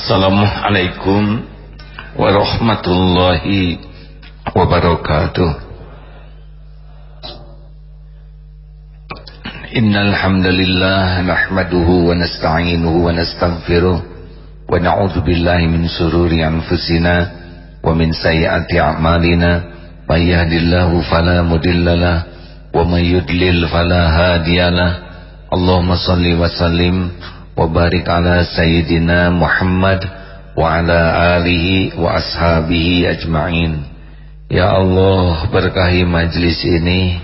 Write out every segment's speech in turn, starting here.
Assalamualaikum warahmatullahi wabarakatuh. Innal hamdalillah nahmaduhu wa nasta'inuhu wa nastaghfiruh wa na'udzu billahi min shururi anfusina wa min sayyiati a'malina. May yahdihillahu fala mudhillalah wa may yudlil fala hadiyalah Allahumma shalli wa sallim sayyidina Muhammad wa ala alihi wa ashabihi ajma'in. Ya Allah berkahi majlis ini.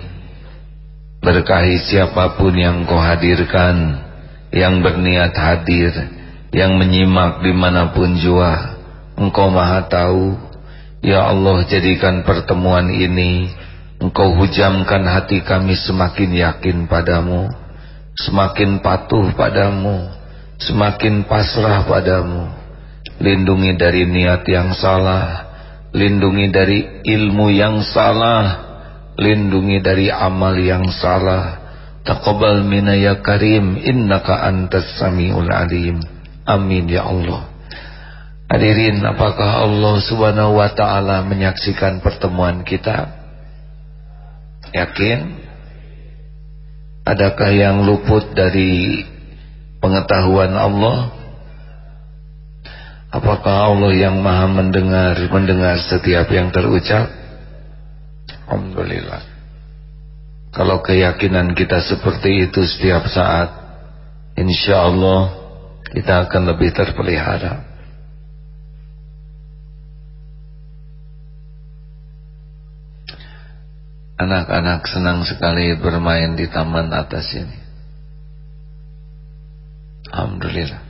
Berkahi siapa pun yang kau hadirkan Yang berniat hadir Yang menyimak di mana pun jua. Engkau maha tahu. Ya Allah jadikan pertemuan ini Engkau hujamkan hati kami semakin yakin padamu Semakin patuh padamu Semakin pasrah padamu. Lindungi dari niat yang salah. Lindungi dari ilmu yang salah. Lindungi dari amal yang salah. Taqabbal minna ya karim. Innaka antas samiul alim. Amin ya Allah. Hadirin apakah Allah subhanahu wa ta'ala menyaksikan pertemuan kita? Yakin? Adakah yang luput dari pengetahuan Allah? Apakah Allah yang maha mendengar mendengar setiap yang terucap? Alhamdulillah. Kalau keyakinan kita seperti itu setiap saat Insya Allah Kita akan lebih terpelihara. Anak-anak senang sekali bermain di taman atas ini Alhamdulillah.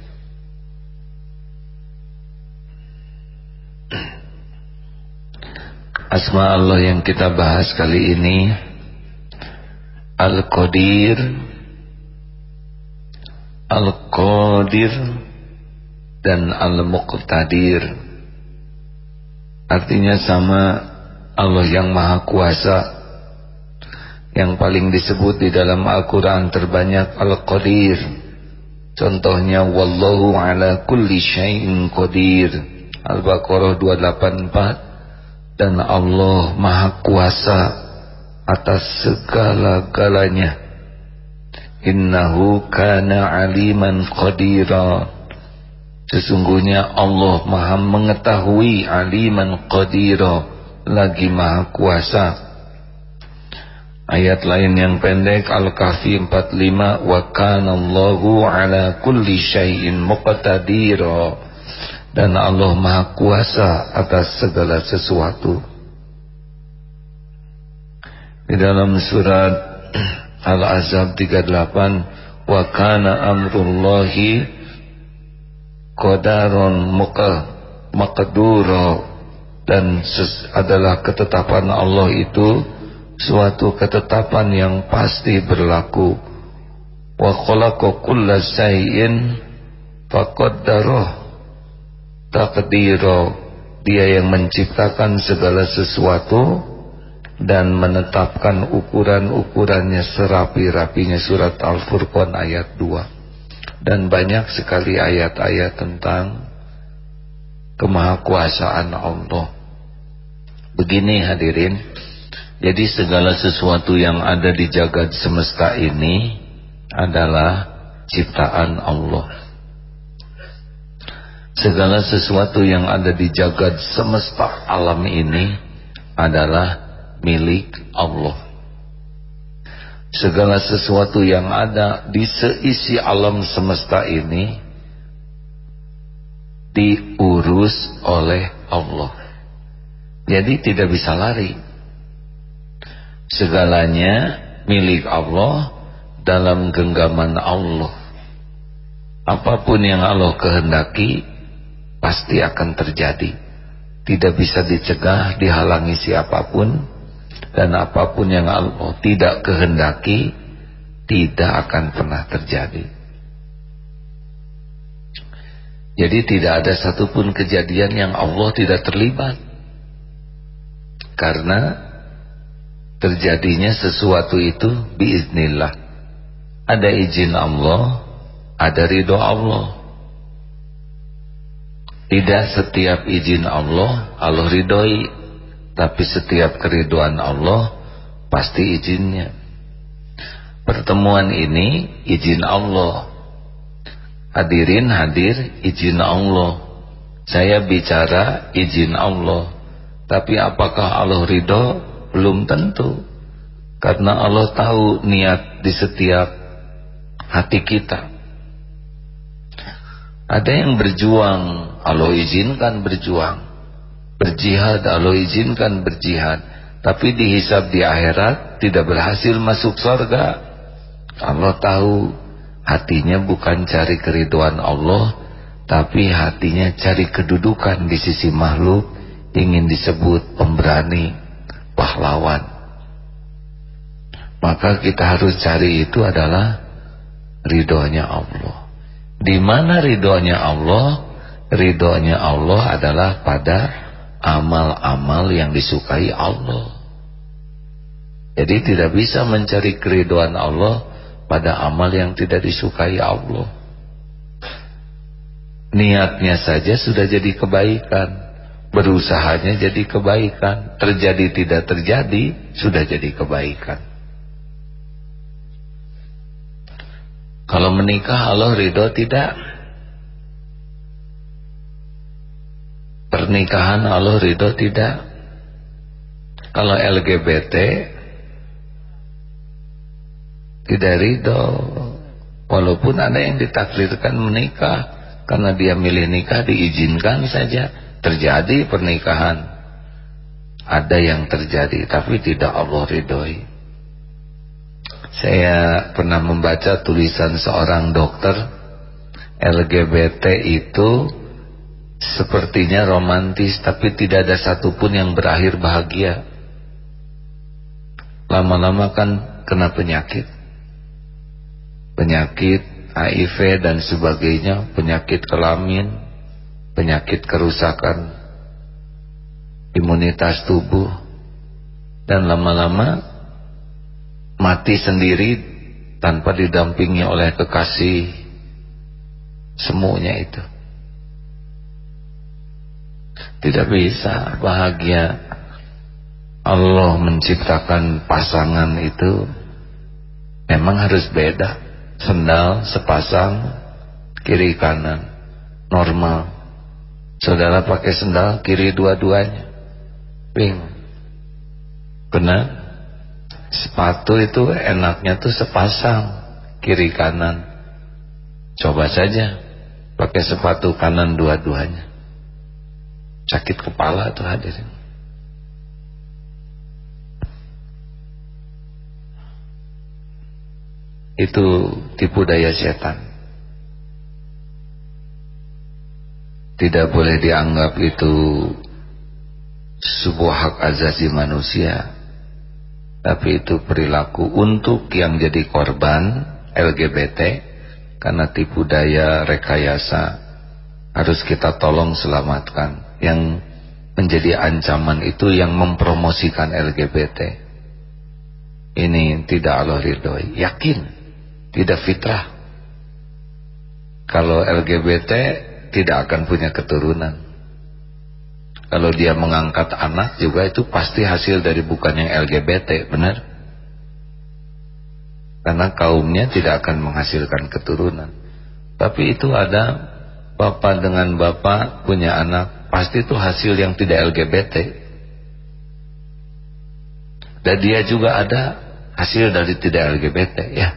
Asma Allah yang kita bahas kali ini Al-Qadir Al-Qadir dan Al-Muqtadir. Artinya sama Allah yang Maha Kuasa. Yang paling disebut di dalam Al-Quran terbanyak Al-Qadir Contohnya Wallahu ala kulli syai'in qadir. Al-Baqarah 284 dan Allah maha kuasa atas segala-galanya. Innahu kana aliman qadira. Sesungguhnya Allah maha mengetahui aliman qadira. Lagi maha kuasa ayat lain yang pendek Al-Kahfi 45 wa kana Allahu ala kulli syai'in muqtadira dan Allah Maha Kuasa atas segala sesuatu. Di dalam surat Al-Azab 38 wa kana amrullahi qadaron maqdura dan adalah ketetapan Allah itu suatu ketetapan yang pasti berlaku. Wa khalaqa kulla shay'in faqaddarahu takdiro dia yang menciptakan segala sesuatu dan menetapkan ukuran-ukurannya serapi-rapinya surat Al-Furqan ayat 2 dan banyak sekali ayat-ayat tentang kemahakuasaan Allah. Begini hadirin jadi segala sesuatu yang ada di jagad semesta ini adalah ciptaan Allah. Segala sesuatu yang ada di jagad semesta alam ini adalah milik Allah. Segala sesuatu yang ada di seisi alam semesta ini diurus oleh Allah. Jadi tidak bisa lari segalanya milik Allah dalam genggaman Allah. Apa pun yang Allah kehendaki pasti akan terjadi. Tidak bisa dicegah dihalangi siapa pun. Dan apa pun yang Allah tidak kehendaki tidak akan pernah terjadi. Jadi tidak ada satupun kejadian yang Allah tidak terlibat. Karena terjadinya sesuatu itu biiznillah. Ada izin Allah ada ridho Allah. Tidak setiap izin Allah Allah ridhoi. Tapi setiap keriduan Allah pasti izinnya. Pertemuan ini izin Allah. Hadirin hadir izin Allah. Saya bicara izin Allah. Tapi apakah Allah ridho belum tentu karena Allah tahu niat di setiap hati kita ada yang berjuang, Allah izinkan berjuang. Berjihad, Allah izinkan berjihad. Tapi dihisap di akhirat tidak berhasil masuk surga. Allah tahu hatinya bukan cari keriduan Allah, tapi hatinya cari kedudukan di sisi makhluk, ingin disebut pemberani, pahlawan. Maka kita harus cari itu adalah ridhonya Allah. Di mana ridhonya Allah? Ridhonya Allah adalah pada amal-amal yang disukai Allah. Jadi tidak bisa mencari keriduan Allah pada amal yang tidak disukai Allah. Niatnya saja sudah jadi kebaikan. Berusahanya jadi kebaikan. Terjadi tidak terjadi sudah jadi kebaikan. Kalau menikah Allah ridho tidak Pernikahan Allah ridho tidak Kalau LGBT Tidak ridho Walaupun ada yang ditakdirkan menikah Karena dia milih nikah diizinkan saja Terjadi pernikahan Ada yang terjadi Tapi tidak Allah ridhoi saya pernah membaca tulisan seorang dokter LGBT itu sepertinya romantis tapi tidak ada satupun yang berakhir bahagia. Lama-lama kan kena penyakit. Penyakit HIV dan sebagainya, penyakit kelamin, penyakit kerusakan imunitas tubuh dan lama-lama mati sendiri tanpa didampingi oleh kekasih semuanya itu. Tidak bisa bahagia Allah menciptakan pasangan itu. Memang harus beda sendal sepasang kiri kanan normal saudara pakai sendal kiri dua-duanya. Ping benar? Sepatu itu enaknya tuh sepasang kiri kanan. Coba saja pakai sepatu kanan dua-duanya. Sakit kepala tuh hadirin. Itu tipu daya setan tidak boleh dianggap itu sebuah hak azazi manusia tapi itu perilaku untuk yang jadi korban LGBT karena tipu daya rekayasa harus kita tolong selamatkan. Yang menjadi ancaman itu yang mempromosikan LGBT ini tidak Allah ridhoi. Yakin tidak fitrah. Kalau LGBT tidak akan punya keturunan. Kalau dia mengangkat anak juga itu pasti hasil dari bukan yang LGBT benar? Karena kaumnya tidak akan menghasilkan keturunan. Tapi itu ada bapak dengan bapak punya anak pasti itu hasil yang tidak LGBT dan dia juga ada hasil dari tidak LGBT ya.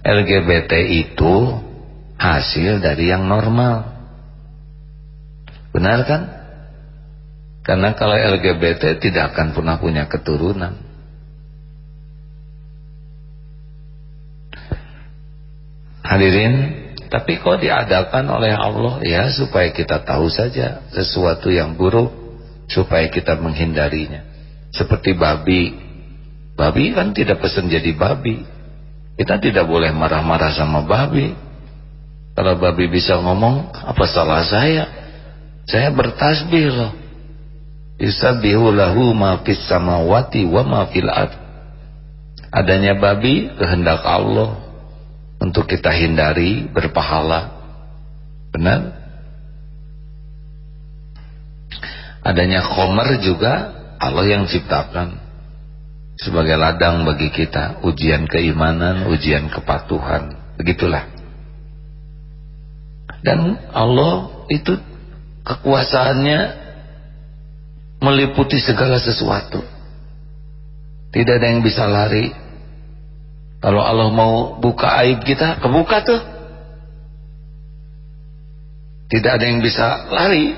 LGBT itu hasil dari yang normal benar kan karena kalau LGBT tidak akan pernah punya keturunan. Hadirin, tapi kok diadakan oleh Allah ya supaya kita tahu saja sesuatu yang buruk supaya kita menghindarinya. Seperti babi. Babi kan tidak pesan jadi babi. Kita tidak boleh marah-marah sama babi. Kalau babi bisa ngomong, apa salah saya? Saya bertasbih loh. Yusabbihu lahu ma fis samawati wa ma fil. Adanya babi kehendak Allah untuk kita hindari berpahala. Benar? adanya khomer juga Allah yang ciptakan sebagai ladang bagi kita ujian keimanan, ujian kepatuhan begitulah dan Allah itu kekuasaannya meliputi segala sesuatu. Tidak ada yang bisa lari. Kalau Allah mau buka aib kita kebuka tuh. Tidak ada yang bisa lari.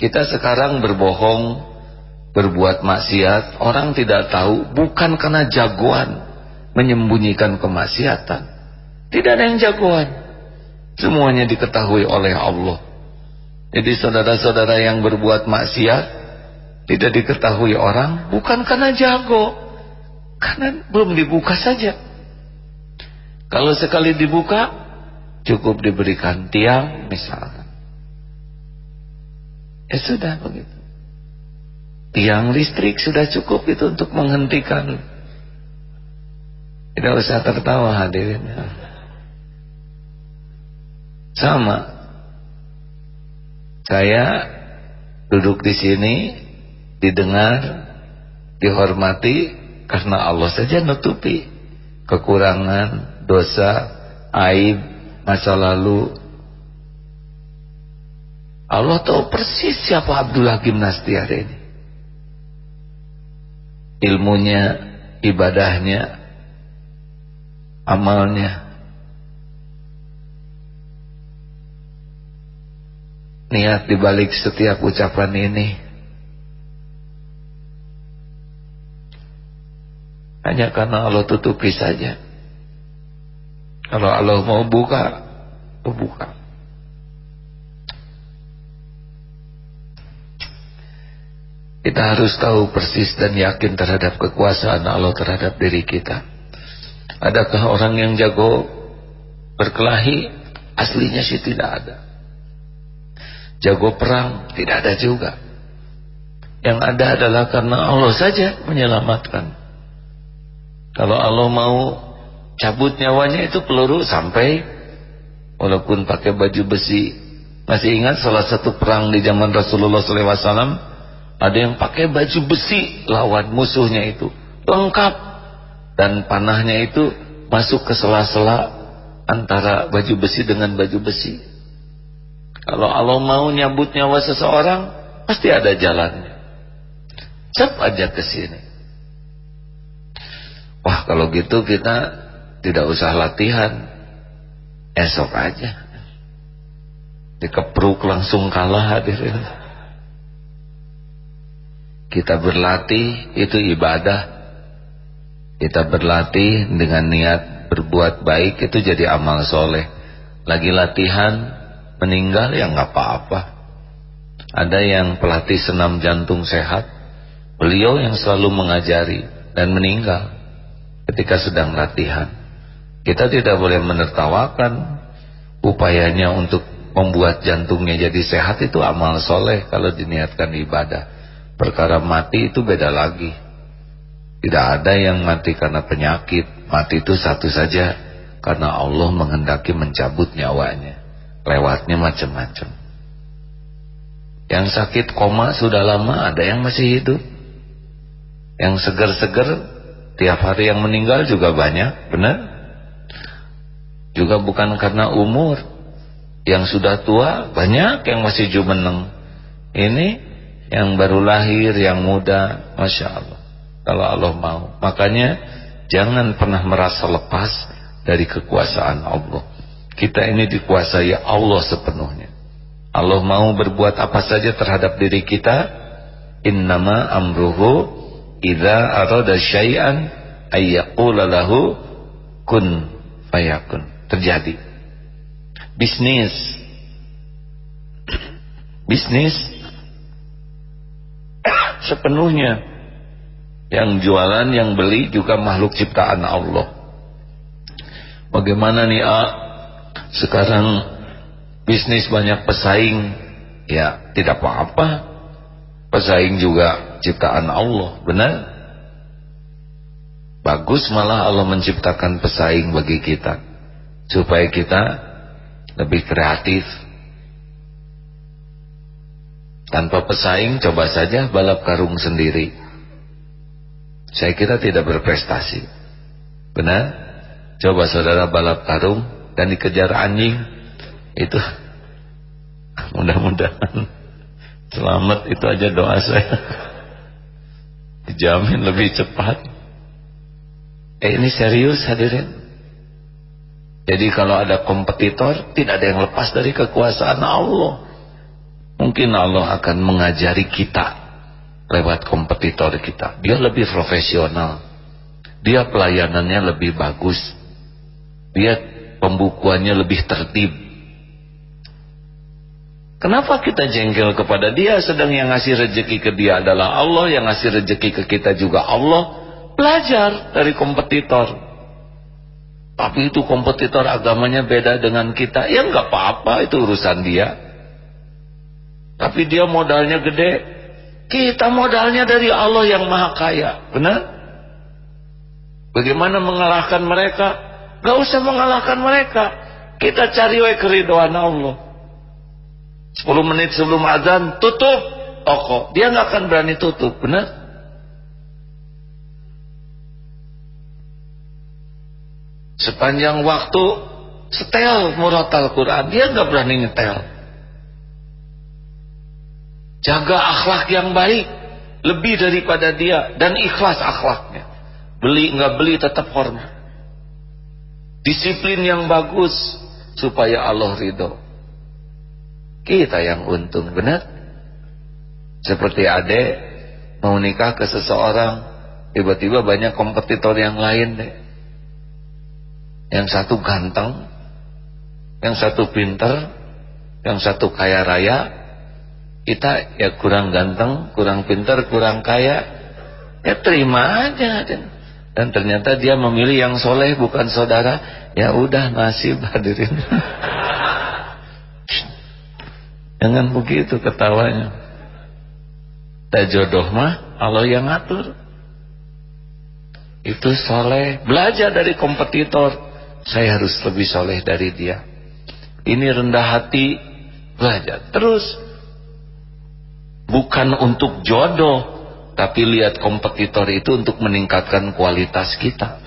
Kita sekarang berbohong berbuat maksiat. Orang tidak tahu bukan karena jagoan menyembunyikan kemaksiatan. Tidak ada yang jagoan semuanya diketahui oleh Allah. Jadi saudara-saudara yang berbuat maksiat tidak diketahui orang bukan karena jago karena belum dibuka saja. Kalau sekali dibuka cukup diberikan tiang misalkan ya sudah begitu. Tiang listrik sudah cukup itu untuk menghentikan. Tidak usah tertawa hadirin sama. Saya duduk di sini didengar dihormati karena Allah saja nutupi kekurangan dosa aib masa lalu. Allah tahu persis siapa Abdullah Gimnasti hari ini. Ilmunya, ibadahnya, amalnya. Niat dibalik setiap ucapan ini hanya karena Allah tutupi saja. Kalau Allah mau buka, buka. Kita harus tahu persis dan yakin terhadap kekuasaan Allah terhadap diri kita. Adakah orang yang jago berkelahi? Aslinya sih tidak ada. Jago perang? Tidak ada juga. Yang ada adalah karena Allah saja menyelamatkan. Kalau Allah mau cabut nyawanya itu peluru sampai walaupun pakai baju besi. Masih ingat salah satu perang di zaman Rasulullah SAW ada yang pakai baju besi lawan musuhnya itu. Lengkap. Dan panahnya itu masuk ke sela-sela antara baju besi dengan baju besi. Kalau Allah mau nyabut nyawa seseorang, pasti ada jalannya. Cep aja ke sini. Wah, kalau gitu kita tidak usah latihan. Esok aja. Dikepruk langsung kalah hadirin kita berlatih itu ibadah kita berlatih dengan niat berbuat baik itu jadi amal soleh lagi latihan meninggal ya nggak apa-apa ada yang pelatih senam jantung sehat beliau yang selalu mengajari dan meninggal ketika sedang latihan kita tidak boleh menertawakan upayanya untuk membuat jantungnya jadi sehat itu amal soleh kalau diniatkan ibadah Perkara mati itu beda lagi. Tidak ada yang mati karena penyakit. Mati itu satu saja. Karena Allah menghendaki mencabut nyawanya. Lewatnya macam-macam. Yang sakit koma sudah lama ada yang masih hidup. Yang seger-seger tiap hari yang meninggal juga banyak. Benar? Juga bukan karena umur. Yang sudah tua banyak yang masih jumeneng. Ini yang baru lahir, yang muda, Masya Allah. Kalau Allah mau. Makanya jangan pernah merasa lepas dari kekuasaan Allah. Kita ini dikuasai Allah sepenuhnya. Allah mau berbuat apa saja terhadap diri kita. Innama amruhu idza arada syai'an ayyaqula lahu kun fayakun. Terjadi. Bisnis. Bisnis sepenuhnya yang jualan yang beli juga makhluk ciptaan Allah bagaimana nih A sekarang bisnis banyak pesaing. Ya tidak apa-apa. Pesaing juga ciptaan Allah benar? Bagus malah Allah menciptakan pesaing bagi kita. Supaya kita lebih kreatif. Tanpa pesaing coba saja balap karung sendiri. Saya kira tidak berprestasi. Benar? Coba saudara balap karung dan dikejar anjing itu mudah-mudahan selamat. Itu aja doa saya. Dijamin lebih cepat. Eh ini serius hadirin? Jadi kalau ada kompetitor tidak ada yang lepas dari kekuasaan Allah. Mungkin Allah akan mengajari kita lewat kompetitor kita. Dia lebih profesional. Dia pelayanannya lebih bagus. Dia pembukuannya lebih tertib kenapa kita jengkel kepada dia sedang yang ngasih rezeki ke dia adalah Allah yang ngasih rezeki ke kita juga Allah belajar dari kompetitor tapi itu kompetitor agamanya beda dengan kita ya nggak apa-apa itu urusan dia tapi dia modalnya gede. Kita modalnya dari Allah yang maha kaya. Benar? Bagaimana mengalahkan mereka? Gak usah mengalahkan mereka. Kita cari wae keridoan Allah. 10 menit sebelum azan tutup toko. Dia nggak akan berani tutup. Benar? Sepanjang waktu setel murotal Quran. Dia nggak berani nyetel jaga akhlak yang baik lebih daripada dia dan ikhlas akhlaknya beli nggak beli tetap hormat disiplin yang bagus supaya Allah ridho. Kita yang untung benar? Seperti ade mau nikah ke seseorang tiba-tiba banyak kompetitor yang lain deh. Yang satu ganteng yang satu pinter yang satu kaya raya. Kita ya kurang ganteng, kurang pintar, kurang kaya, ya terima aja. Dan ternyata dia memilih yang soleh bukan saudara, ya udah nasib hadirin. Jangan begitu ketawanya. Tak jodoh mah Allah yang ngatur. Itu soleh, belajar dari kompetitor. Saya harus lebih soleh dari dia. Ini rendah hati, belajar terus bukan untuk jodoh tapi lihat kompetitor itu untuk meningkatkan kualitas kita.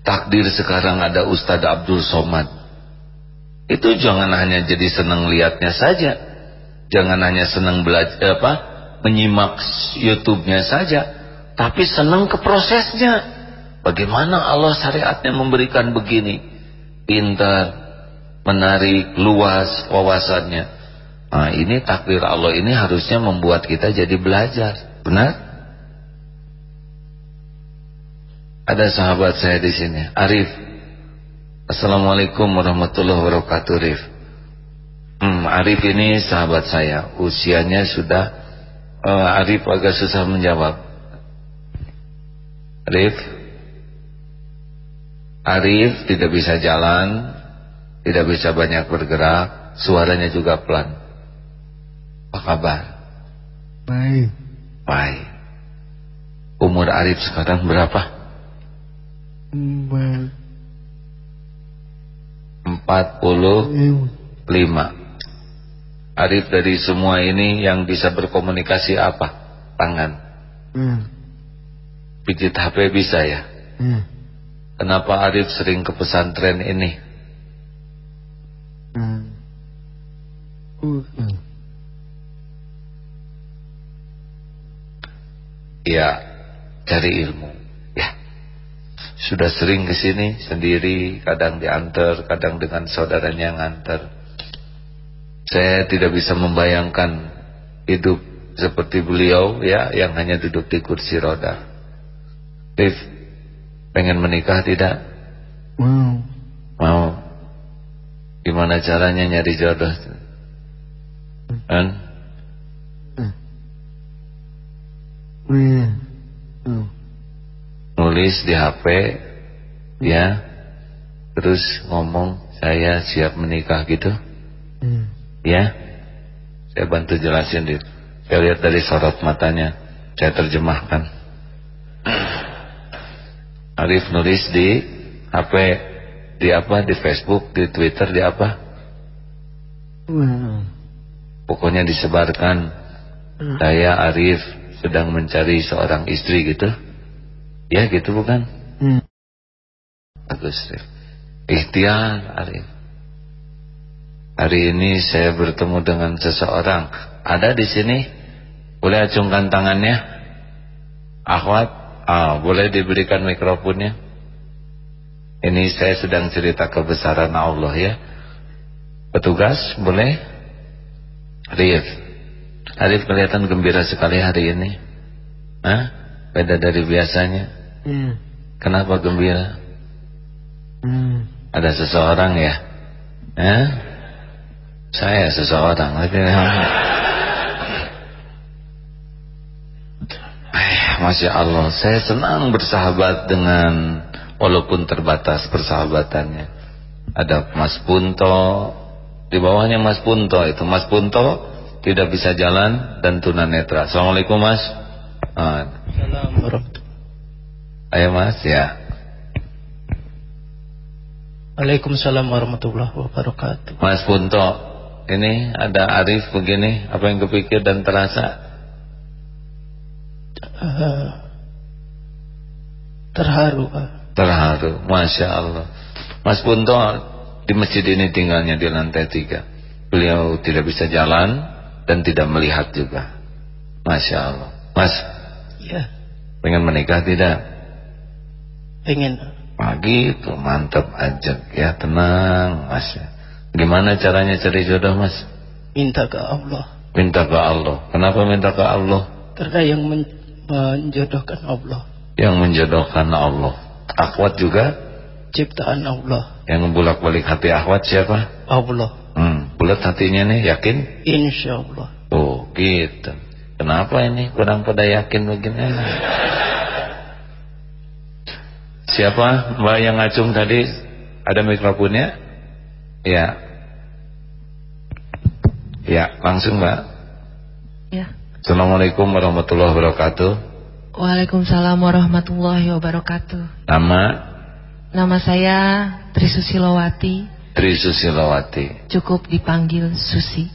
Takdir sekarang ada Ustadz Abdul Somad. Itu jangan hanya jadi senang lihatnya saja. Jangan hanya senang belajar apa menyimak YouTube-nya saja tapi senang ke prosesnya. Bagaimana Allah syariatnya memberikan begini? Pintar menarik luas wawasannya Nah, ini takdir Allah ini harusnya membuat kita jadi belajar. Benar? Ada sahabat saya di sini, Arif. Assalamualaikum warahmatullahi wabarakatuh, Arif. Hmm, Arif ini sahabat saya. Usianya sudah uh, Arif agak susah menjawab. Arif Arif tidak bisa jalan, tidak bisa banyak bergerak, suaranya juga pelan. Apa kabar? Baik. Baik. Umur Arif sekarang berapa? Empat. Empat puluh lima. Arif dari semua ini yang bisa berkomunikasi apa? Tangan. Hmm. Pijit HP bisa ya? Hmm. Kenapa Arif sering ke pesantren ini? Hmm. Uh. Ya cari ilmu ya. Sudah sering ke sini sendiri kadang diantar kadang dengan saudaranya yang antar saya tidak bisa membayangkan hidup seperti beliau ya yang hanya duduk di kursi roda. Rif pengen menikah tidak? Mau. Mau. Gimana caranya nyari jodoh? Kan? Hmm. Nulis di HP ya. Terus ngomong saya siap menikah gitu. Hmm. Ya. Saya bantu jelasin di. Saya lihat dari sorot matanya. Saya terjemahkan. Arif nulis di HP di apa di Facebook, di Twitter, di apa? Wow. pokoknya disebarkan Hmm. saya Arif sedang mencari seorang istri gitu. Ya gitu bukan? Hmm. Arif ikhtiar Arif. Hari ini saya bertemu dengan seseorang. Ada di sini? Boleh acungkan tangannya? Akhwat? Ah boleh diberikan mikrofonnya? Ini saya sedang cerita kebesaran Allah ya. Petugas boleh? Arif Arif kelihatan gembira sekali hari ini. Hah? beda dari biasanya. Hmm. kenapa gembira? Hmm. ada seseorang ya? Hah? saya seseorang. Eh, Masya Allah. Saya senang bersahabat dengan walaupun terbatas persahabatannya. Ada Mas Punto. Di bawahnya Mas Punto itu. Mas Punto tidak bisa jalan dan tunanetra Assalamualaikum Mas. Ah, Salam warahmatullahi ayo Mas ya. Waalaikumsalam warahmatullahi wabarakatuh. Mas Punto ini ada Arif begini apa yang kepikir dan terasa? Eh, terharu. terharu Masya Allah. Mas Punto di masjid ini tinggalnya di lantai tiga. Beliau tidak bisa jalan dan tidak melihat juga. Masya Allah. Mas Ya, pengen menikah tidak? Pengen. pagi itu mantap aja. Ya tenang Mas. Gimana caranya cari jodoh Mas? Minta ke Allah. Minta ke Allah. Kenapa minta ke Allah? Karena yang men- menjodohkan Allah. Yang menjodohkan Allah. Akhwat juga? Ciptaan Allah. Yang bolak balik hati akhwat siapa? Allah bulat hatinya nih yakin? Insya Allah Oh gitu. Kenapa ini? Kurang pada yakin begini? Siapa mbak yang ngacung tadi? Ada mikrofonnya? Ya. Ya langsung mbak. Ya. Assalamualaikum warahmatullahi wabarakatuh. Waalaikumsalam warahmatullahi wabarakatuh. Nama? Nama saya Trisusilowati, Tri Susilawati cukup dipanggil Susi.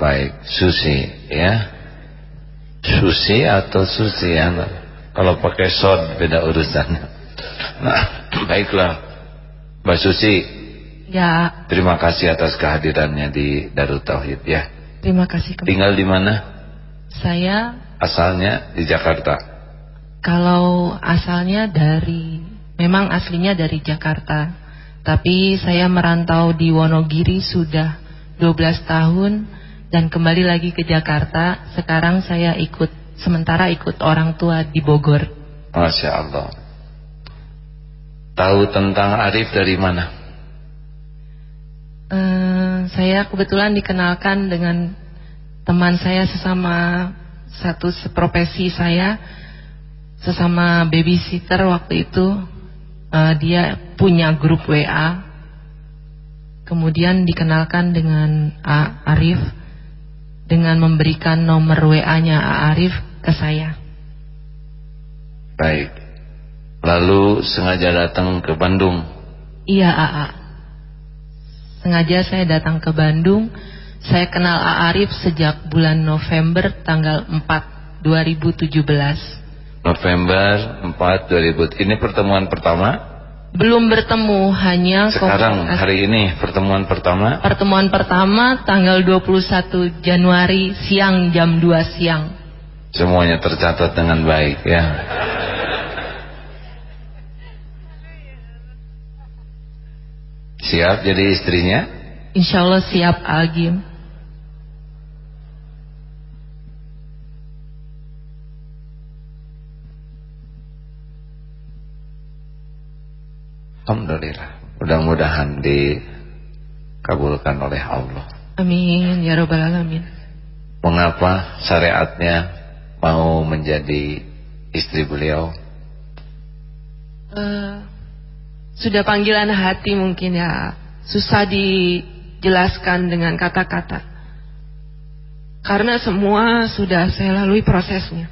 Baik Susi ya Susi atau Susi ya Kalau pakai son beda urusan Nah baiklah Mbak Susi Ya, Terima kasih atas kehadirannya di Darut Tauhid ya. terima kasih kembali. Tinggal di mana? Saya Asalnya di Jakarta. kalau asalnya dari memang aslinya dari Jakarta. Tapi saya merantau di Wonogiri sudah 12 tahun dan kembali lagi ke Jakarta. Sekarang saya ikut sementara ikut orang tua di Bogor. Masya Allah. Tahu tentang Arif dari mana? Eh, saya kebetulan dikenalkan dengan teman saya sesama satu profesi saya sesama babysitter waktu itu Eh, dia punya grup WA kemudian dikenalkan dengan A Arif dengan memberikan nomor WA-nya A Arif ke saya. Baik. Lalu sengaja datang ke Bandung. iya AA sengaja saya datang ke Bandung. Saya kenal A Arif sejak bulan November tanggal 4 2017 November 4 2000. Ini pertemuan pertama. belum bertemu hanya Sekarang hari ini pertemuan pertama. pertemuan pertama tanggal 21 Januari siang jam 2 siang Semuanya tercatat dengan baik ya. Siap jadi istrinya? Insya Allah siap Agim Alhamdulillah. Mudah-mudahan dikabulkan oleh Allah. Amin ya robbal alamin Mengapa syariatnya mau menjadi istri beliau? Eh, Sudah panggilan hati mungkin ya Susah dijelaskan dengan kata-kata Karena semua sudah saya lalui prosesnya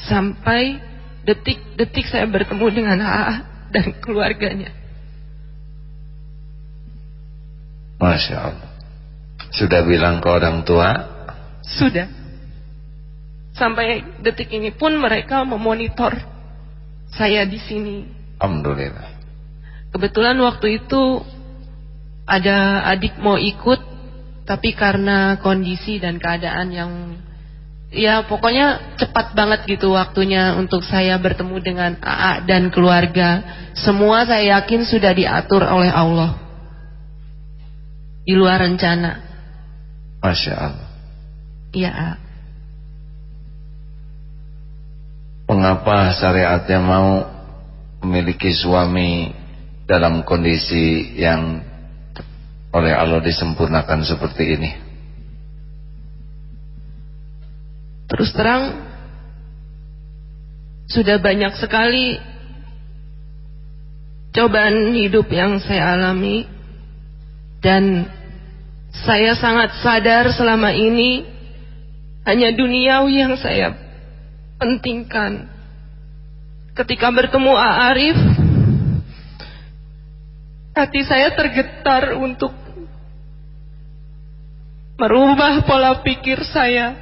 Sampai detik-detik saya bertemu dengan AA dan keluarganya Masya Allah. Sudah bilang ke orang tua? Sudah. Sampai detik ini pun mereka memonitor saya di sini. Alhamdulillah. Kebetulan waktu itu ada adik mau ikut, tapi karena kondisi dan keadaan yang ya pokoknya cepat banget gitu waktunya untuk saya bertemu dengan AA dan keluarga. Semua saya yakin sudah diatur oleh Allah. Di luar rencana. Masya Allah. Iya. Mengapa syariatnya mau memiliki suami dalam kondisi yang oleh Allah disempurnakan seperti ini? Terus terang sudah banyak sekali cobaan hidup yang saya alami dan saya sangat sadar selama ini hanya duniawi yang saya pentingkan. Ketika bertemu Arif, hati saya tergetar untuk merubah pola pikir saya.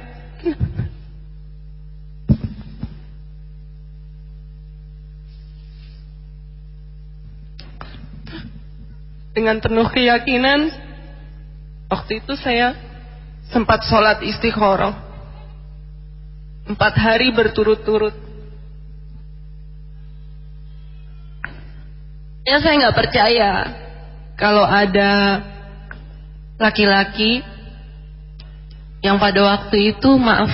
Dengan penuh keyakinan, waktu itu saya sempat sholat istikharah. Empat hari berturut-turut. Ya saya nggak percaya kalau ada laki-laki yang pada waktu itu maaf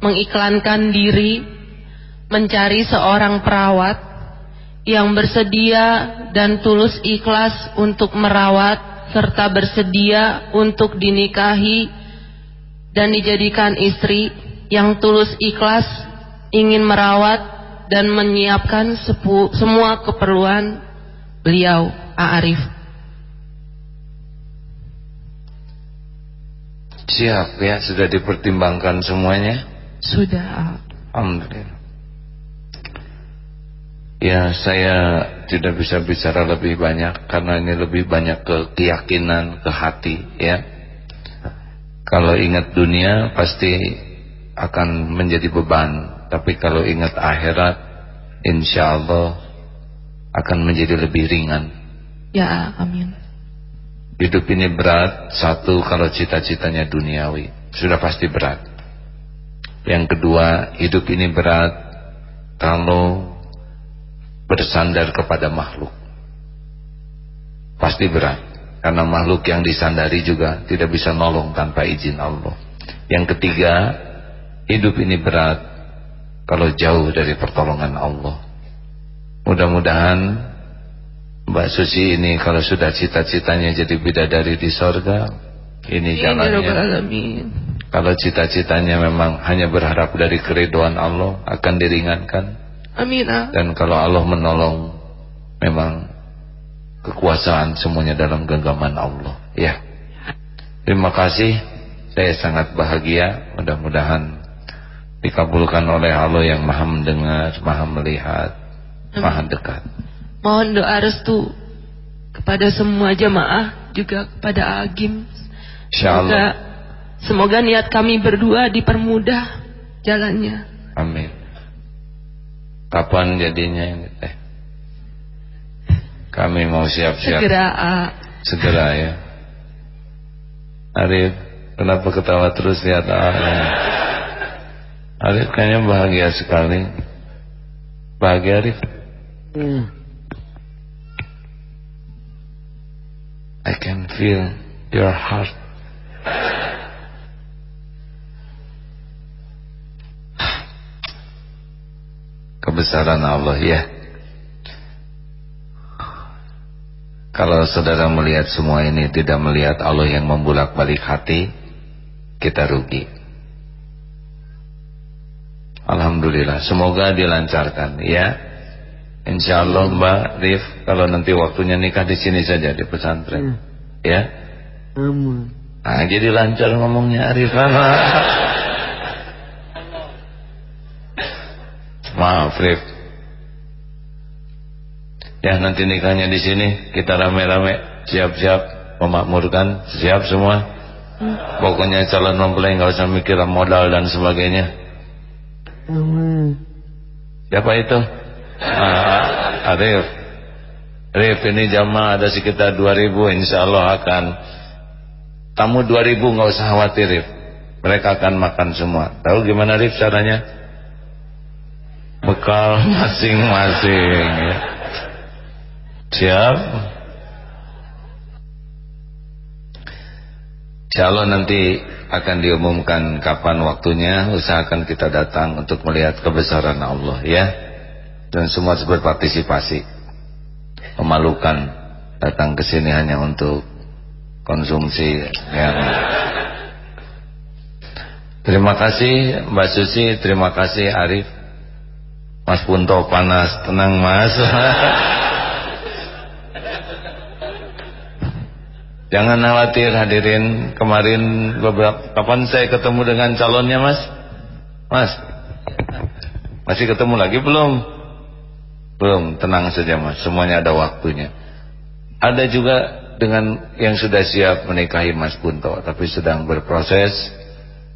mengiklankan diri mencari seorang perawat yang bersedia dan tulus ikhlas untuk merawat serta bersedia untuk dinikahi dan dijadikan istri yang tulus ikhlas ingin merawat dan menyiapkan semua keperluan beliau Arif. Siap ya, sudah dipertimbangkan semuanya? Sudah. Alhamdulillah. Ya, saya tidak bisa bicara lebih banyak karena ini lebih banyak ke keyakinan, ke hati ya. Kalau ingat dunia pasti akan menjadi beban, tapi kalau ingat akhirat insya Allah akan menjadi lebih ringan. Ya, amin. Hidup ini berat, satu kalau cita-citanya duniawi, sudah pasti berat. Yang kedua, hidup ini berat kalau bersandar kepada makhluk. Pasti berat, karena makhluk yang disandari juga tidak bisa nolong tanpa izin Allah. Yang ketiga, hidup ini berat kalau jauh dari pertolongan Allah. Mudah-mudahan Mbak Susi ini kalau sudah cita-citanya jadi bidadari di sorga Ini jalannya Kalau cita-citanya memang hanya berharap dari keriduan Allah Akan diringankan Amin ah. Dan kalau Allah menolong Memang Kekuasaan semuanya dalam genggaman Allah Ya Terima kasih Saya sangat bahagia Mudah-mudahan Dikabulkan oleh Allah yang maha mendengar Maha melihat maha dekat. Mohon doa restu kepada semua jemaah juga kepada Agim. Semoga, semoga niat kami berdua dipermudah jalannya. Amin. Kapan jadinya ini teh? Kami mau siap-siap. Segera. A. Segera ya. Arif, kenapa ketawa terus lihat A? Arif kayaknya bahagia sekali. Bahagia Arif. Hmm. I can feel your heart. Kebesaran Allah ya. Kalau saudara melihat semua ini tidak melihat Allah yang membulak-balik hati, kita rugi. Alhamdulillah, semoga dilancarkan ya. Insya Allah Mbak Rif kalau nanti waktunya nikah di sini saja di pesantren, hmm. ya. Amin. Nah, jadi lancar ngomongnya Arif. Maaf Rif. Ya nanti nikahnya di sini kita rame-rame siap-siap memakmurkan siap semua. Pokoknya calon mempelai nggak usah mikir modal dan sebagainya. Siapa itu? Ah, Arif. Arif ini jamaah ada sekitar 2000 insya Allah akan tamu 2000 nggak usah khawatir Rif. Mereka akan makan semua. Tahu gimana Rif caranya? Bekal masing-masing. Ya. Siap? Insya Allah nanti akan diumumkan kapan waktunya usahakan kita datang untuk melihat kebesaran Allah ya dan semua berpartisipasi memalukan datang ke sini hanya untuk konsumsi yang terima kasih Mbak Susi terima kasih Arif Mas Punto panas tenang Mas Jangan khawatir hadirin kemarin beberapa kapan saya ketemu dengan calonnya Mas? Mas. Masih ketemu lagi belum? Belum, tenang saja Mas, semuanya ada waktunya. Ada juga dengan yang sudah siap menikahi Mas Punto tapi sedang berproses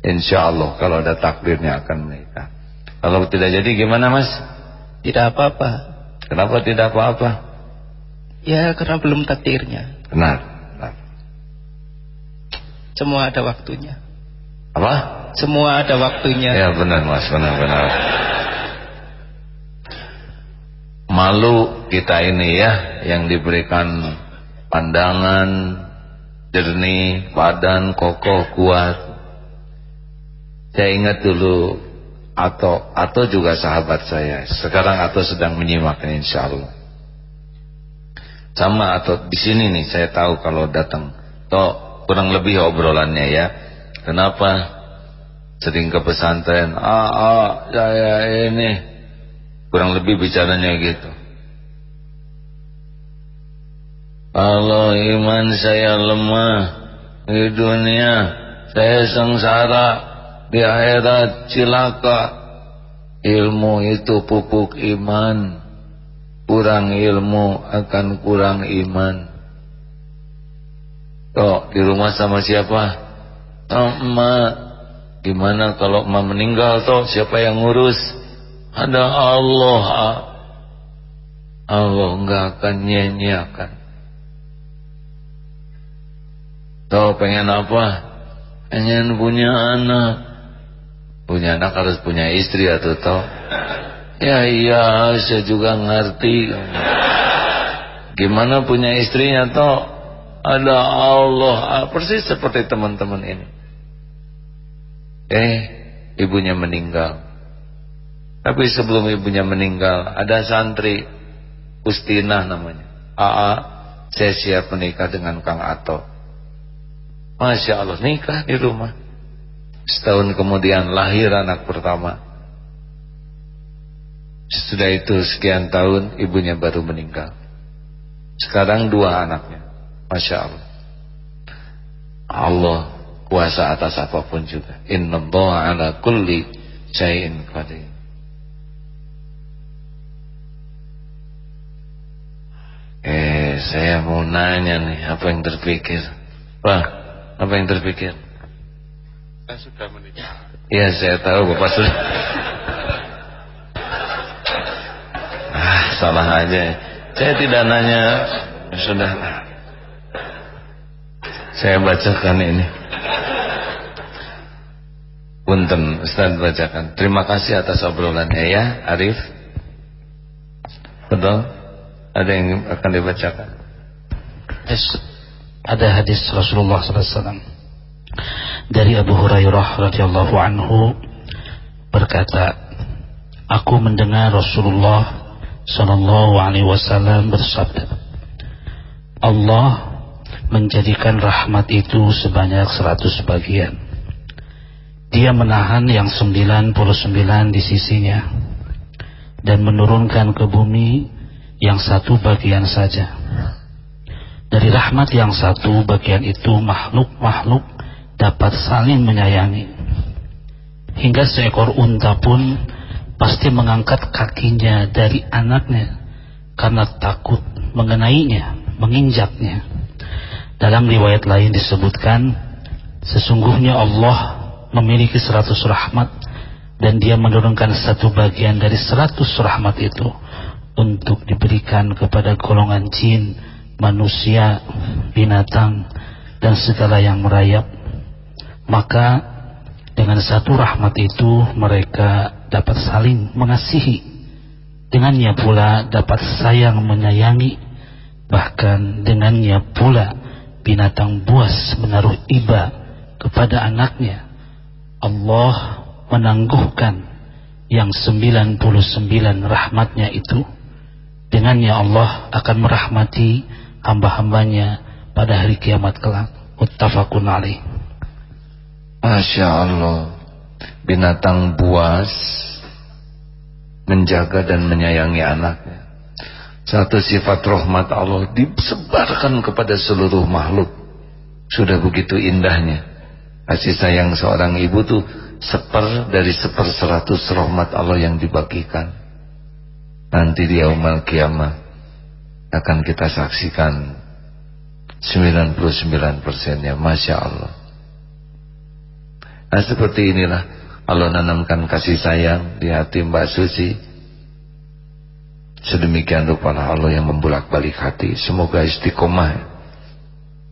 Insya Allah kalau ada takdirnya akan menikah. Kalau tidak jadi gimana Mas? Tidak apa-apa. Kenapa tidak apa-apa? Ya karena belum takdirnya. Benar. Semua ada waktunya. Apa? Semua ada waktunya. Ya benar mas, benar-benar. Malu kita ini ya yang diberikan pandangan jernih, badan kokoh, kuat. Saya ingat dulu atau atau juga sahabat saya. Sekarang atau sedang menyimaknya insya Allah. Sama atau di sini nih saya tahu kalau datang. Toh kurang lebih obrolannya ya kenapa sering ke pesantren ah, ah saya ini kurang lebih bicaranya gitu kalau iman saya lemah di dunia saya sengsara di akhirat cilaka ilmu itu pupuk iman kurang ilmu akan kurang iman Kok di rumah sama siapa? Oh, emak. Gimana kalau emak meninggal toh siapa yang ngurus? Ada Allah. Allah enggak akan nyanyiakan. Toh pengen apa? Pengen punya anak. Punya anak harus punya istri atau toh? Ya iya, saya juga ngerti. Gimana punya istrinya toh? ada Allah ah, persis seperti teman-teman ini eh ibunya meninggal tapi sebelum ibunya meninggal ada santri Ustina namanya Aa saya siap menikah dengan Kang Ato Masya Allah nikah di rumah setahun kemudian lahir anak pertama. Sudah itu sekian tahun ibunya baru meninggal. Sekarang dua anaknya. Masya Allah. Allah kuasa atas apa pun juga. Inna Allah ala kulli syai'in qadir. Eh saya mau nanya nih Apa yang terpikir? Pak apa yang terpikir Saya sudah menikah Iya saya tahu Bapak sudah Ah salah aja Saya tidak nanya Sudah saya bacakan ini. Punten, Ustaz bacakan. Terima kasih atas obrolannya ya, Arif. Betul? Ada yang akan dibacakan? Yes. Ada hadis Rasulullah SAW dari Abu Hurairah radhiyallahu anhu berkata, Aku mendengar Rasulullah Sallallahu Alaihi Wasallam bersabda, Allah menjadikan rahmat itu sebanyak seratus bagian. Dia menahan yang sembilan puluh sembilan di sisinya dan menurunkan ke bumi yang satu bagian saja. Dari rahmat yang satu bagian itu makhluk-makhluk dapat saling menyayangi. Hingga seekor unta pun pasti mengangkat kakinya dari anaknya karena takut mengenainya, menginjaknya. Dalam riwayat lain disebutkan sesungguhnya Allah memiliki seratus rahmat dan dia menurunkan satu bagian dari seratus rahmat itu untuk diberikan kepada golongan jin, manusia, binatang dan segala yang merayap maka dengan satu rahmat itu mereka dapat saling mengasihi. Dengannya pula dapat sayang menyayangi. Bahkan dengannya pula binatang buas menaruh iba kepada anaknya. Allah menangguhkan yang 99 rahmatnya itu. Dengannya Allah akan merahmati hamba-hambanya pada hari kiamat kelak. Muttafaqun alaih Masya Allah. Binatang buas menjaga dan menyayangi anaknya satu sifat rahmat Allah disebarkan kepada seluruh makhluk. Sudah begitu indahnya. Kasih sayang seorang ibu tuh seper dari seper seratus rahmat Allah yang dibagikan. Nanti di yaumal kiamah akan kita saksikan 99 persennya. Masya Allah nah seperti inilah Allah nanamkan kasih sayang di hati Mbak Susi sedemikian rupa Allah yang membulak balik hati semoga istiqomah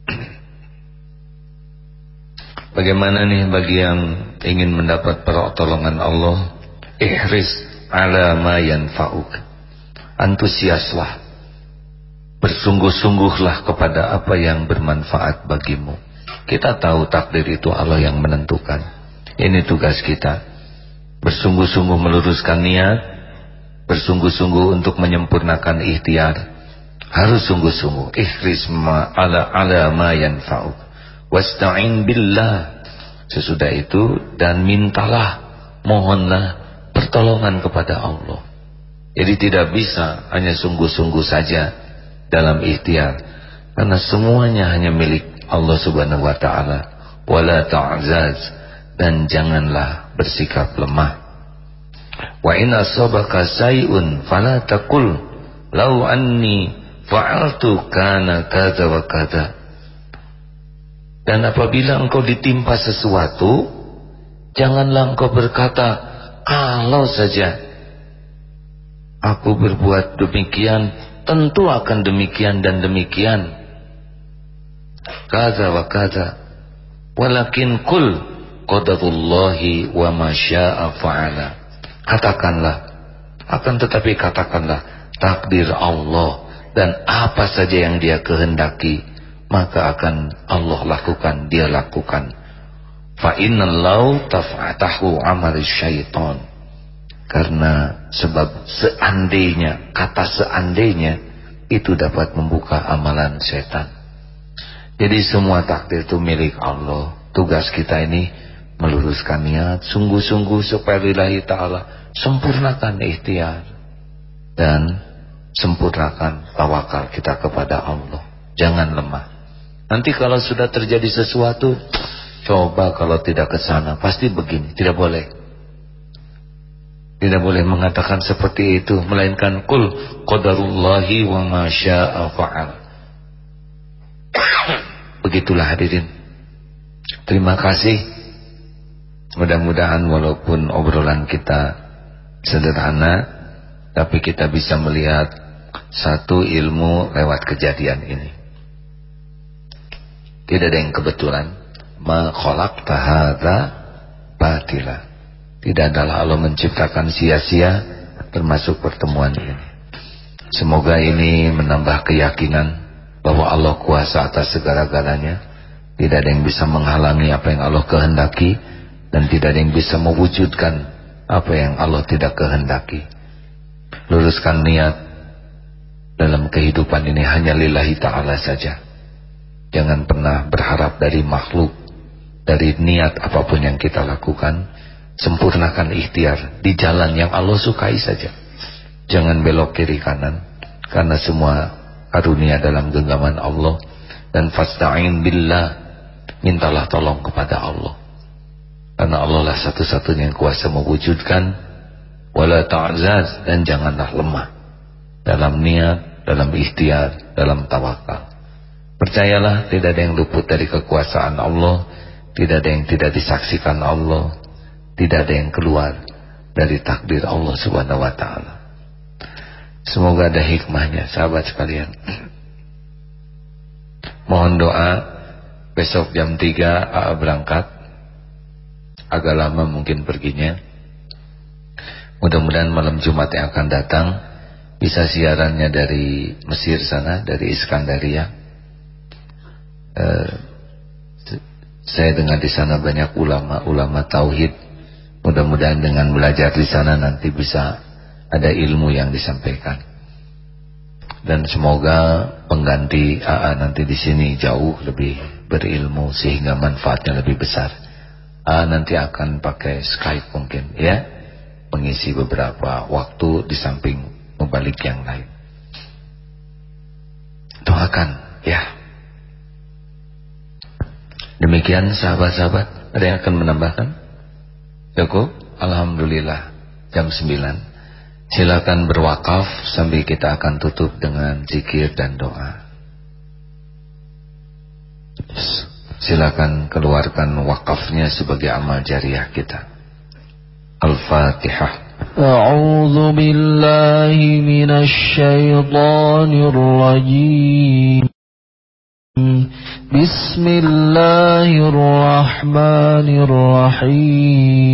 Bagaimana nih bagi yang ingin mendapat pertolongan Allah? Ihris ala ma yanfa'uk. Antusiaslah. Bersungguh-sungguhlah kepada apa yang bermanfaat bagimu. Kita tahu takdir itu Allah yang menentukan. Ini tugas kita. Bersungguh-sungguh meluruskan niat, bersungguh-sungguh untuk menyempurnakan ikhtiar. Harus sungguh-sungguh. Ihris ma ala ala ma yanfa'uk wasta'in billah sesudah itu dan mintalah mohonlah pertolongan kepada Allah jadi tidak bisa hanya sungguh-sungguh saja dalam ikhtiar karena semuanya hanya milik Allah subhanahu wa ta'ala wala ta'zaz dan janganlah bersikap lemah wa in asabaka say'un fala taqul law anni fa'altu kana kadza wa kadza dan apabila engkau ditimpa sesuatu, janganlah engkau berkata, kalau saja aku berbuat demikian, tentu akan demikian dan demikian. Kaza wa kaza. Walakin kul qadarullahi wa masya'a fa'ala. Katakanlah, akan tetapi katakanlah takdir Allah dan apa saja yang dia kehendaki maka akan Allah lakukan dia lakukan fa taf'atahu amal syaitan karena sebab seandainya kata seandainya itu dapat membuka amalan setan jadi semua takdir itu milik Allah tugas kita ini meluruskan niat sungguh-sungguh supaya lillahi ta'ala sempurnakan ikhtiar dan sempurnakan tawakal kita kepada Allah jangan lemah Nanti kalau sudah terjadi sesuatu, coba kalau tidak ke sana, pasti begini, tidak boleh. Tidak boleh mengatakan seperti itu, melainkan kul qadarullahi wa ma fa'al. Begitulah hadirin. Terima kasih. Mudah-mudahan walaupun obrolan kita sederhana, tapi kita bisa melihat satu ilmu lewat kejadian ini. Tidak ada yang kebetulan. Ma khalaqta hadza batila. Tidak adalah Allah menciptakan sia-sia termasuk pertemuan ini. Semoga ini menambah keyakinan bahwa Allah kuasa atas segala-galanya. Tidak ada yang bisa menghalangi apa yang Allah kehendaki dan tidak ada yang bisa mewujudkan apa yang Allah tidak kehendaki. Luruskan niat dalam kehidupan ini hanya lillahi ta'ala saja. Jangan pernah berharap dari makhluk, dari niat apa pun yang kita lakukan. Sempurnakan ikhtiar di jalan yang Allah sukai saja. Jangan belok kiri kanan, karena semua karunia dalam genggaman Allah. Dan fasta'in billah, mintalah tolong kepada Allah. Karena Allah lah satu-satunya yang kuasa mewujudkan. Wala ta'zaz dan janganlah lemah. Dalam niat, dalam ikhtiar, dalam tawakal. Percayalah tidak ada yang luput dari kekuasaan Allah tidak ada yang tidak disaksikan Allah tidak ada yang keluar dari takdir Allah subhanahu wa ta'ala semoga ada hikmahnya sahabat sekalian. Mohon doa besok jam 3 AA berangkat. Agak lama mungkin perginya. Mudah-mudahan malam Jumat yang akan datang bisa siarannya dari Mesir sana dari Iskandaria. Eh, saya dengar di sana banyak ulama-ulama tauhid. Mudah-mudahan dengan belajar di sana nanti bisa ada ilmu yang disampaikan. Dan semoga pengganti AA nanti di sini jauh lebih berilmu sehingga manfaatnya lebih besar. AA nanti akan pakai Skype mungkin ya, mengisi beberapa waktu di samping membalik yang lain. Doakan ya. Demikian sahabat-sahabat, ada yang akan menambahkan? Cukup? Alhamdulillah jam 9. Silakan berwakaf sambil kita akan tutup dengan zikir dan doa. Silakan keluarkan wakafnya sebagai amal jariah kita. Al-Fatihah. أعوذ بالله من الشيطان الرجيم بسم الله الرحمن الرحيم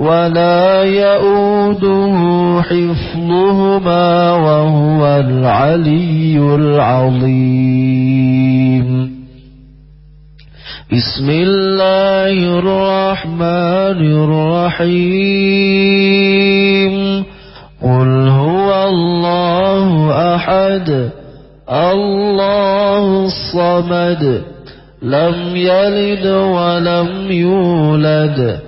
ولا يؤوده حفظهما وهو العلي العظيم. بسم الله الرحمن الرحيم. قل هو الله أحد الله الصمد لم يلد ولم يولد.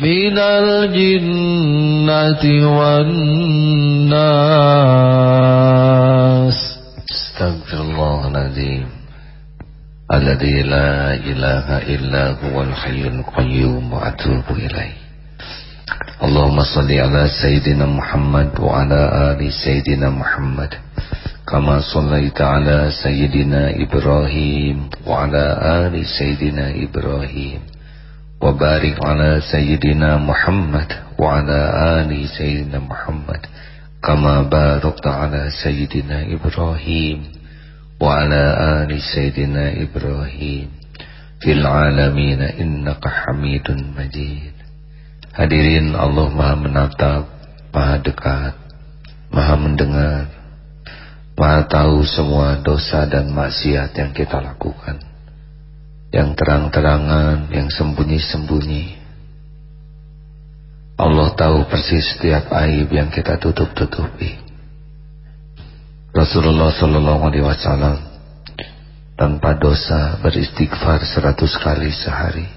من الجنة والناس. استغفر الله العظيم. الذي لا إله إلا هو الحي القيوم. وأتوب إليه. اللهم صل على سيدنا محمد وعلى آل سيدنا محمد. كما صليت على سيدنا إبراهيم وعلى آل سيدنا إبراهيم. وبارك على سيدنا محمد وعلى آل سيدنا محمد كما باركت على سيدنا إبراهيم وعلى آل سيدنا إبراهيم في العالمين إنك حميد مجيد Hadirin Allah maha menatap, maha dekat, maha mendengar, maha tahu semua dosa dan maksiat yang kita lakukan. Yang terang-terangan, yang sembunyi-sembunyi. Allah tahu persis setiap aib yang kita tutup-tutupi. Rasulullah Wasallam tanpa dosa beristighfar seratus kali sehari.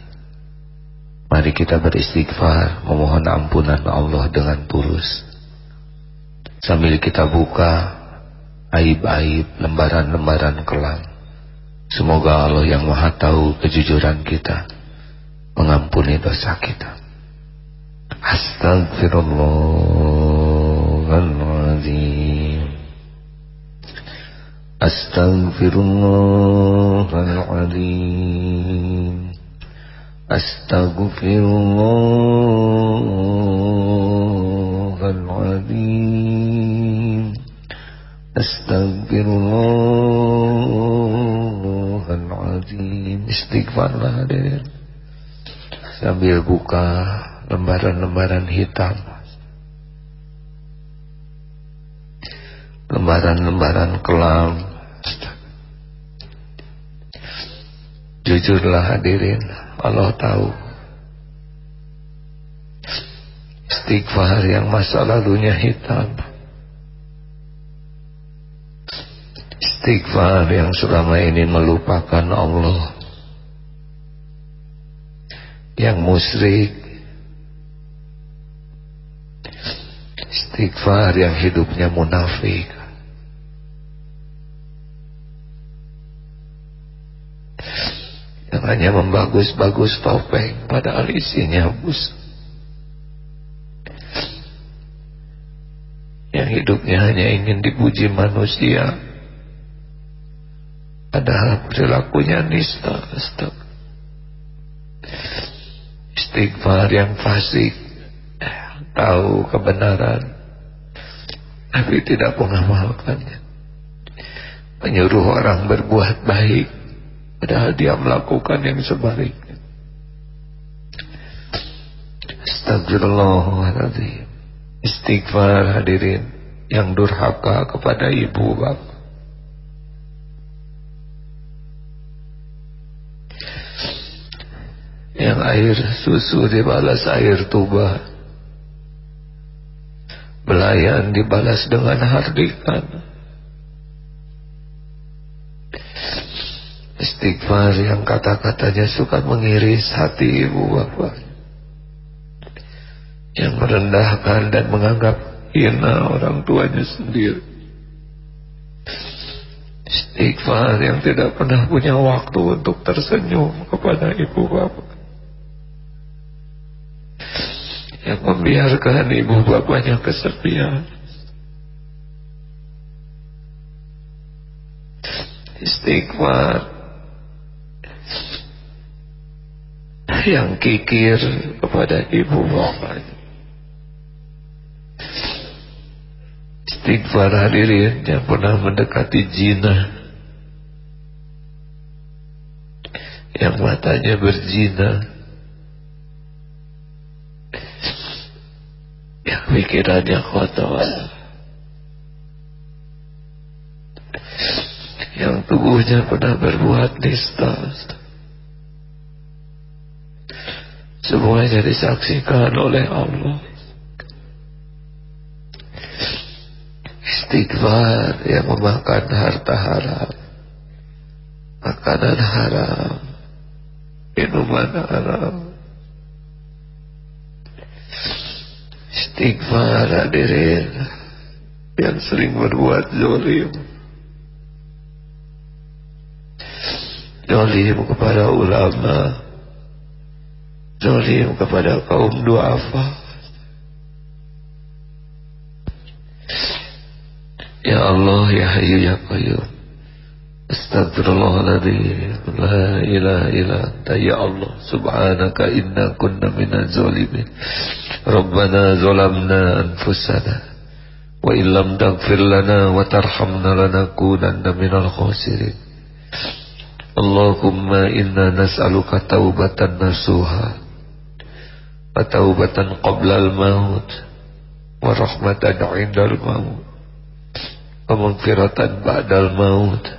Mari kita beristighfar memohon ampunan Allah dengan tulus. Sambil kita buka aib-aib lembaran-lembaran kelam. Semoga Allah yang maha tahu kejujuran kita Mengampuni dosa kita. Astagfirullahaladzim Astagfirullahaladzim Astagfirullahaladzim Astagfirullahaladzim Astagfirullahaladzim Istighfarlah hadirin Sambil buka Lembaran-lembaran hitam. Lembaran-lembaran kelam. Jujurlah hadirin Allah tahu. Istighfar yang masa lalunya hitam. Istighfar yang selama ini melupakan Allah. Yang musyrik. Istighfar yang hidupnya munafik. yang hanya membagus-bagus topeng padahal isinya bus yang hidupnya hanya ingin dipuji manusia padahal perilakunya nista istighfar yang fasik tahu kebenaran tapi tidak mengamalkannya menyuruh orang berbuat baik Padahal dia melakukan yang sebaliknya. Astagfirullahaladzim. Istighfar hadirin yang durhaka kepada ibu bapak. Yang air susu dibalas air tuba. Belayan dibalas dengan hardikan. Istighfar yang kata-katanya suka mengiris hati ibu bapak Yang merendahkan dan menganggap hina orang tuanya sendiri Istighfar yang tidak pernah punya waktu untuk tersenyum kepada ibu bapak Membiarkan ibu bapaknya kesepian. Istighfar. Yang kikir kepada ibu bapaknya. Istighfar hadirin yang pernah mendekati jina yang matanya berzina pikirannya kotor yang tubuhnya pernah berbuat nista semuanya disaksikan oleh Allah. Istighfar yang memakan harta haram makanan haram minuman haram. Istighfar hadirin yang sering berbuat zolim. Zolim kepada ulama zolim kepada kaum duafa. Ya Allah ya Hayyu ya Qayyum Astagfirullahaladzim La ilaha illa anta. Ya Allah Subhanaka inna kunna minal zalimin. Rabbana zalamna anfusana. Wa illam tagfir lana Wa tarhamna lanakunanna minal khasirin. Allahumma inna nas'aluka taubatan nasuha Wa taubatan qabla al-maut Wa rahmatan inda al-maut Wa maghfiratan ba'da al-maut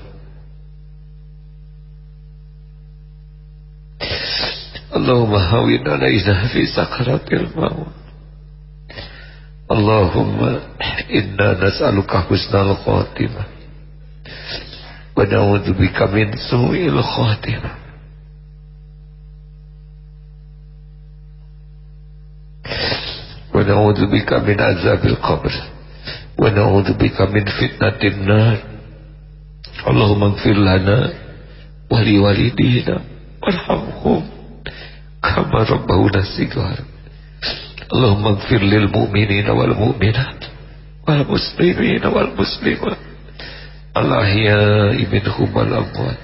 اللهم هون علينا في سكرات الموت اللهم إنا نسألك حسن الخاتمة ونعوذ بك من سوء الخاتمة ونعوذ بك من عذاب القبر ونعوذ بك من فتنة النار اللهم اغفر لنا ولوالدينا وارحمهم kama rabbahuna sigar Allahumma gfir lil mu'minina wal mu'minat wal muslimina wal muslimat. Al ahya'i minhum wal amwat.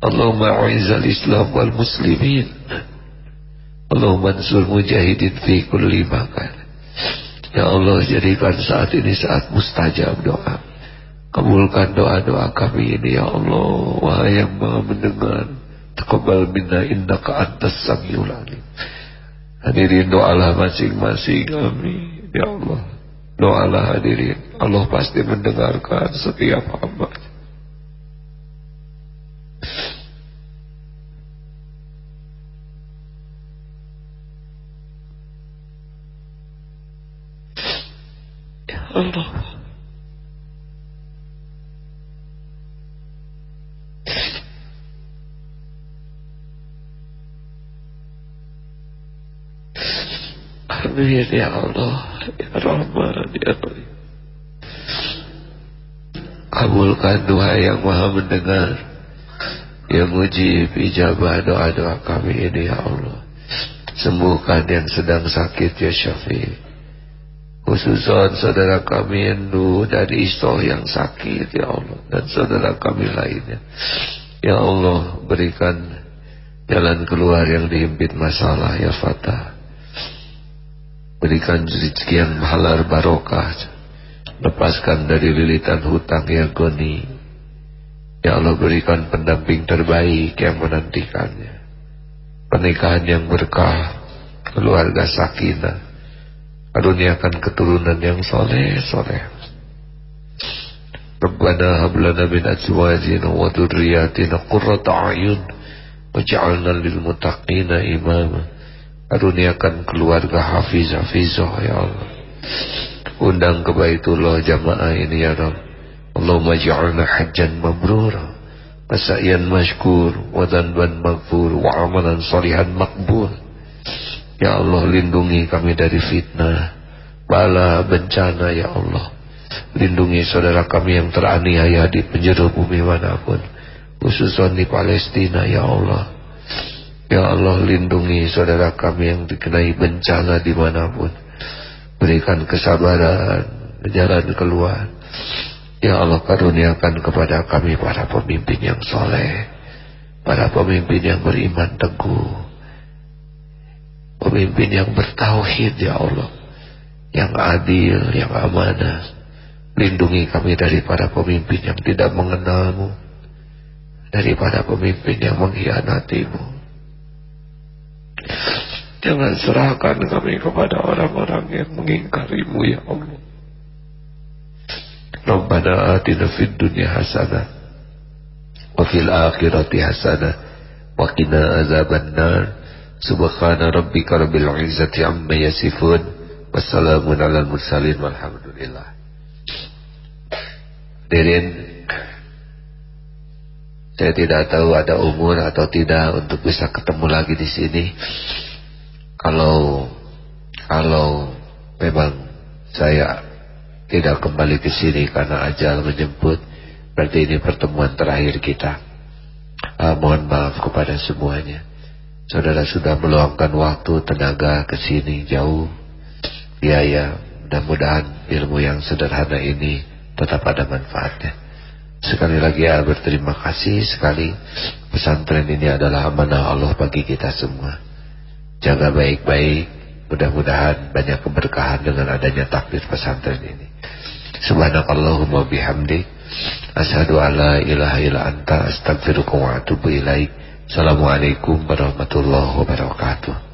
Allahumma a'izal islam wal muslimin. Allahumma ansur mujahidin fi kulli makan. Ya Allah jadikan saat ini saat mustajab doa. Kabulkan doa-doa kami ini Ya Allah. Wahai yang maha mendengar Taqabbal minna innaka antas samiul alim. Hadirin doalah masing-masing amin. Ya Allah. Doalah hadirin. Allah pasti mendengarkan setiap hamba. Ya Allah. Amin ya Allah. Ya Rahman ya Rahim Kabulkan doa yang maha mendengar. Yang mujib ijabah doa-doa kami ini ya Allah. Sembuhkan yang sedang sakit ya Syafiq Khususan saudara kami Endu dari istoh yang sakit ya Allah Dan saudara kami lainnya. Ya Allah berikan jalan keluar yang dihimpit masalah ya Fatah Berikan rezeki yang halal barokah. Lepaskan dari lilitan hutang yang goni. Ya Allah berikan pendamping terbaik yang menantikannya. Pernikahan yang berkah Keluarga sakinah. Karuniakan keturunan yang soleh soleh Rabbana hablana min azwajina wa dhurriyyatina qurrata a'yun. Waj'alna lil muttaqina imama Karuniakan keluarga hafiz hafizah ya Allah. Undang ke Baitullah jamaah ini ya Rabb. Allahumma ja'alna hajjan mabrura. Pasa'yan mashkur. Wa dhanban maghfur. Wa amalan salihan makbul. Ya Allah lindungi kami dari fitnah. Bala bencana ya Allah. Lindungi saudara kami yang teraniaya di penjuru bumi mana pun. Khususnya di Palestina ya Allah. Ya Allah lindungi saudara kami yang dikenai bencana di mana pun. Berikan kesabaran, jalan keluar. Ya Allah karuniakan kepada kami para pemimpin yang soleh. Para pemimpin yang beriman teguh. Pemimpin yang bertauhid ya Allah. Yang adil, yang amanah. Lindungi kami dari para pemimpin yang tidak mengenalmu. Daripada pemimpin yang mengkhianatimu Jangan serahkan kami kepada orang-orang yang mengingkarimu ya Allah. Rabbana atina fid dunya hasanah wa fil akhirati hasanah wa qina azabannar. Subhana rabbika rabbil izzati amma yasifun. Wassalamun alal mursalin walhamdulillah. Dirin saya tidak tahu ada umur atau tidak untuk bisa ketemu lagi di sini. Kalau kalau memang saya tidak kembali ke sini karena ajal menjemput, berarti ini pertemuan terakhir kita. Uh, mohon maaf kepada semuanya. Saudara sudah meluangkan waktu, tenaga ke sini jauh, biaya. Mudah-mudahan ilmu yang sederhana ini tetap ada manfaatnya. Sekali lagi ya berterima kasih sekali pesantren ini adalah amanah Allah bagi kita semua. Jaga baik-baik, mudah-mudahan banyak keberkahan dengan adanya takdir pesantren ini. Subhanakallahumma bihamdik asyhadu alla ilaha illa anta astaghfiruka wa atubu ilaik. Assalamualaikum warahmatullahi wabarakatuh.